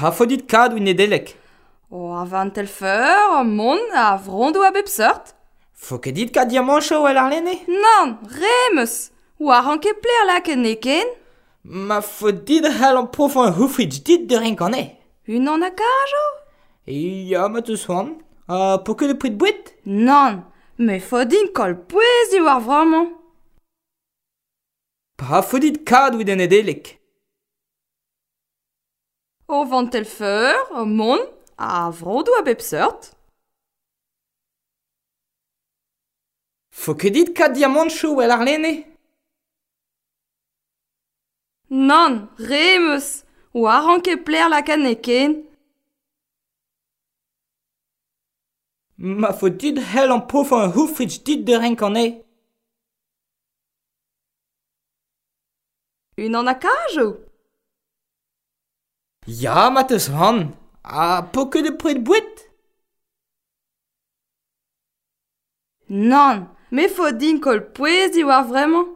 Pa fo dit kad ou nedelek O, avant tel feur, mon a vrondo a bep sort. Fo ket dit kad diamancho al arlene Non, remus. Ou a ranke pler la en eken Ma fo dit hal an prof an houfrij dit de rin kane. Un an a kajo E ya ma te soan. Uh, po ket de prit bouet Non, me fo din kol pouez di war vraiment. Pa fo dit kad ou den edelek. O vantelfeur, o mon, a vrodo a bep seurt. Fo ket dit ka diamant chou el ar lene Nan, re Ou o ar anke pler la kaneken. Ma fo dit hel an pof an houfrij dit de renk an e. Un an a kajou Ya, ma teus han, a po ket e pred bouet? Non, me fo din kol poezi diwar vremañ